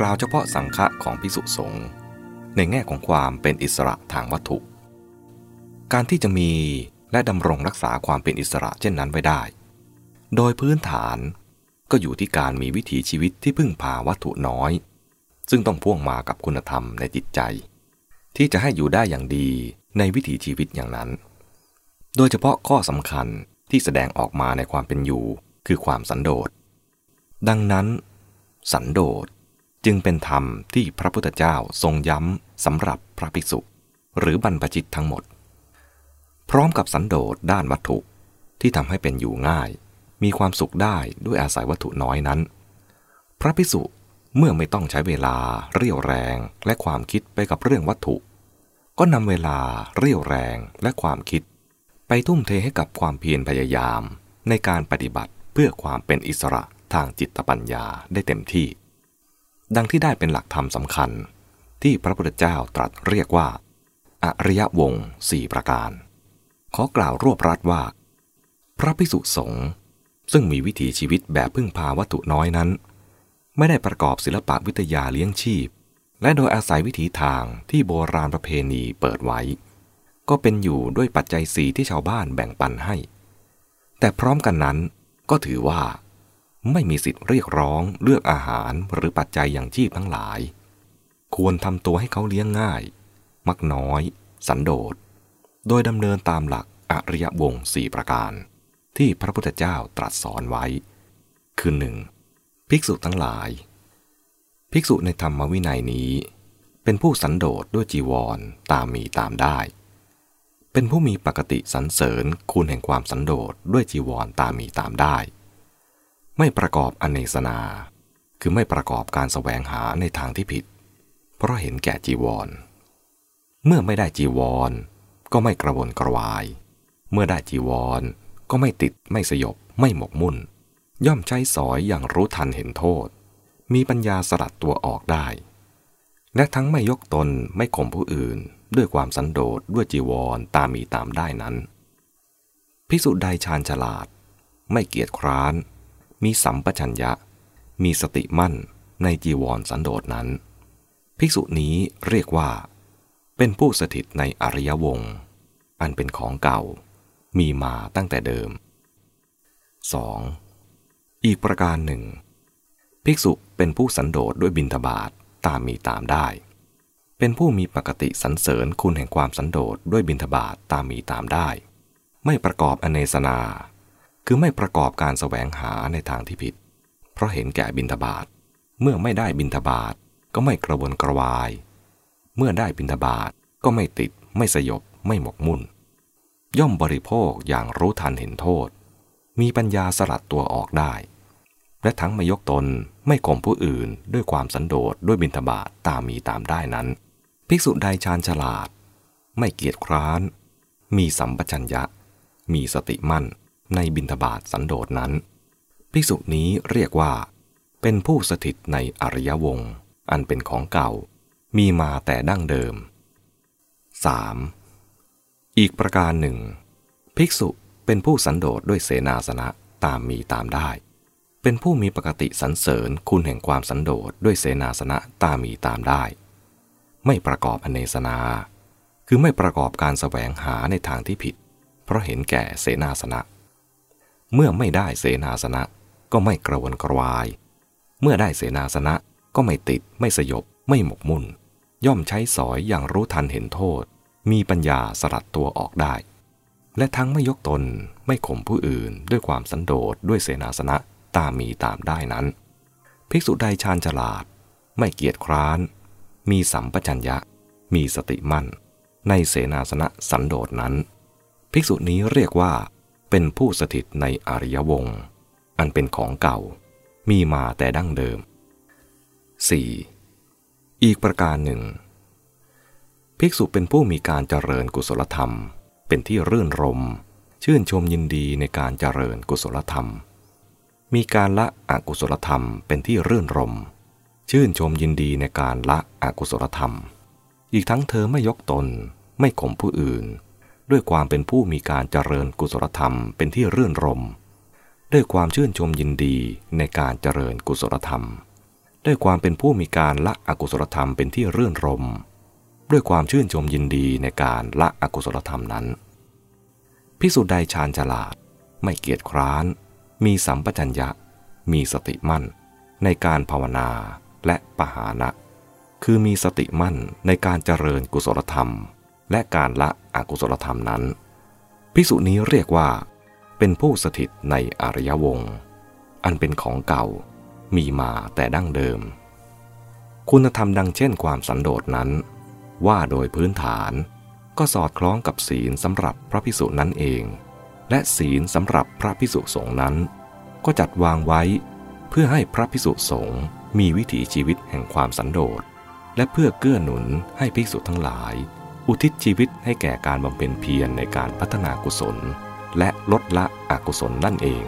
กล่าวเฉพาะสังฆะของพิสุสงฆ์ในแง่ของความเป็นอิสระทางวัตถุ การที่จะมีและดำรงรักษาความเป็นอิสระเช่นนั้นไว้ได้ โดยพื้นฐานก็อยู่ที่การมีวิถีชีวิตที่พึ่งพาวัตถุน้อย ซึ่งต้องพ่วงมากับคุณธรรมในจิตใจ ที่จะให้อยู่ได้อย่างดีในวิถีชีวิตอย่างนั้น โดยเฉพาะข้อสำคัญที่แสดงออกมาในความเป็นอยู่คือความสันโดษ ดังนั้น สันโดษ จึงเป็นธรรมที่พระพุทธเจ้าทรงย้ำสำหรับพระภิกษุ หรือบรรพชิตทั้งหมด พร้อมกับสันโดษด้านวัตถุที่ทำให้เป็นอยู่ง่าย มีความสุขได้ด้วยอาศัยวัตถุน้อยนั้น พระภิกษุเมื่อไม่ต้องใช้เวลาเรี่ยวแรงและความคิดไปกับเรื่องวัตถุ ก็นำเวลาเรี่ยวแรงและความคิด ไปทุ่มเทให้กับความเพียรพยายาม ในการปฏิบัติเพื่อความเป็นอิสระทางจิตปัญญาได้เต็มที่ ดังที่ได้เป็นหลักธรรมสำคัญ ที่พระพุทธเจ้าตรัสเรียกว่า อริยวงสี่ประการ ขอกล่าวรวบรัดว่า พระภิกษุสงฆ์ซึ่งมีวิถีชีวิตแบบพึ่งพาวัตถุน้อยนั้น ไม่ได้ประกอบศิลปะวิทยาเลี้ยงชีพ และโดยอาศัยวิถีทางที่โบราณประเพณีเปิดไว้ ก็เป็นอยู่ด้วยปัจจัยสีที่ชาวบ้านแบ่งปันให้ แต่พร้อมกันนั้นก็ถือว่า ไม่มีสิทธิ์เรียกร้องเลือกอาหารหรือปัจจัยอย่างชีพทั้งหลาย ควรทำตัวให้เขาเลี้ยงง่าย มักน้อย สันโดษ โดยดำเนินตามหลักอริยวงสี่ประการ ที่พระพุทธเจ้าตรัสสอนไว้ คือหนึ่งภิกษุทั้งหลาย ภิกษุในธรรมวินัยนี้ เป็นผู้สันโดษด้วยจีวรตามมีตามได้ เป็นผู้มีปกติสรรเสริญคุณแห่งความสันโดษด้วยจีวรตามมีตามได้ ไม่ประกอบอเนสนา คือไม่ประกอบการสแสวงหาในทางที่ผิด เพราะเห็นแก่จีวร เมื่อไม่ได้จีวร ก็ไม่กระวนกระวาย เมื่อได้จีวร ก็ไม่ติดไม่สยบ ไม่หมกมุ่น ย่อมใช้สอยอย่างรู้ทันเห็นโทษ มีปัญญาสลัดตัวออกได้ และทั้งไม่ยกตนไม่ข่มผู้อื่น ด้วยความสันโดษด้วยจีวรตามมีตามได้นั้นภิกษุใดชาญฉลาด ไม่เกียจคร้าน มีสัมปชัญญะ มีสติมั่นในจีวรสันโดษนั้น ภิกษุนี้เรียกว่า เป็นผู้สถิตในอริยวงศ์อันเป็นของเก่า มีมาตั้งแต่เดิม 2. อีกประการหนึ่ง ภิกษุเป็นผู้สันโดษด้วยบินทบาทตามมีตามได้ เป็นผู้มีปกติสรรเสริญคุณแห่งความสันโดษด้วยบิณฑบาตตามมีตามได้ ไม่ประกอบอเนสนา คือไม่ประกอบการแสวงหาในทางที่ผิด เพราะเห็นแก่บิณฑบาตเมื่อไม่ได้บิณฑบาตก็ไม่กระวนกระวาย เมื่อได้บิณฑบาตก็ไม่ติด ไม่สยบ ไม่หมกมุ่น ย่อมบริโภคอย่างรู้ทันเห็นโทษ มีปัญญาสลัดตัวออกได้ และทั้งไม่ยกตนไม่ข่มผู้อื่นด้วยความสันโดษด้วยบิณฑบาตตามมีตามได้นั้น ภิกษุใดชาญฉลาด ไม่เกียจคร้าน มีสัมปชัญญะ มีสติมั่น ในบินทบาทสันโดษนั้น ภิกษุนี้เรียกว่า เป็นผู้สถิตในอริยวงศ์อันเป็นของเก่า มีมาแต่ดั้งเดิม 3. อีกประการหนึ่ง ภิกษุเป็นผู้สันโดษด้วยเสนาสนะตามมีตามได้ เป็นผู้มีปกติสันเสริญคุณแห่งความสันโดษด้วยเสนาสนะตามมีตามได้ ไม่ประกอบอเนสนา คือไม่ประกอบการสแสวงหาในทางที่ผิด เพราะเห็นแก่เสนาสนะ เมื่อไม่ได้เสนาสนะ ก็ไม่กระวนกระวาย เมื่อได้เสนาสนะก็ไม่ติดไม่สยบ ไม่หมกมุ่น ย่อมใช้สอยอย่างรู้ทันเห็นโทษ มีปัญญาสลัดตัวออกได้ และทั้งไม่ยกตนไม่ข่มผู้อื่นด้วยความสันโดษด้วยเสนาสนะตามมีตามได้นั้น ภิกษุใดชาญฉลาด ไม่เกียจคร้าน มีสัมปชัญญะ มีสติมั่น ในเสนาสนะสันโดษนั้น ภิกษุนี้เรียกว่า เป็นผู้สถิตในอริยวงศ์อันเป็นของเก่ามีมาแต่ดั้งเดิม 4. อีกประการหนึ่ง ภิกษุเป็นผู้มีการเจริญกุศลธรรม เป็นที่รื่นรม ชื่นชมยินดีในการเจริญกุศลธรรม มีการละอกุศลธรรมเป็นที่รื่นรม ชื่นชมยินดีในการละอกุศลธรรม อีกทั้งเธอไม่ยกตนไม่ข่มผู้อื่น ด้วยความเป็นผู้มีการเจริญกุศลธรรมเป็นที่รื่นรม ด้วยความชื่นชมยินดีในการเจริญกุศลธรรม ด้วยความเป็นผู้มีการละอกุศลธรรมเป็นที่รื่นรม ด้วยความชื่นชมยินดีในการละอกุศลธรรมนั้น พิสุใดชาญฉลาด ไม่เกียจคร้าน มีสัมปชัญญะ มีสติมั่น ในการภาวนาและปหานะ คือมีสติมั่นในการเจริญกุศลธรรม และการละ อกุศลธรรมนั้นพิสุนี้เรียกว่า เป็นผู้สถิตในอริยวงศ์อันเป็นของเก่ามีมาแต่ดั้งเดิม คุณธรรมดังเช่นความสันโดษนั้น ว่าโดยพื้นฐานก็สอดคล้องกับศีลสำหรับพระพิสุนั้นเอง และศีลสำหรับพระพิสุสงฆ์นั้น ก็จัดวางไว้ เพื่อให้พระพิสุสงฆ์มีวิถีชีวิตแห่งความสันโดษและเพื่อเกื้อหนุนให้ภิกษุทั้งหลาย อุทิศชีวิตให้แก่การบำเพ็ญเพียรในการพัฒนากุศล และลดละอกุศลนั่นเอง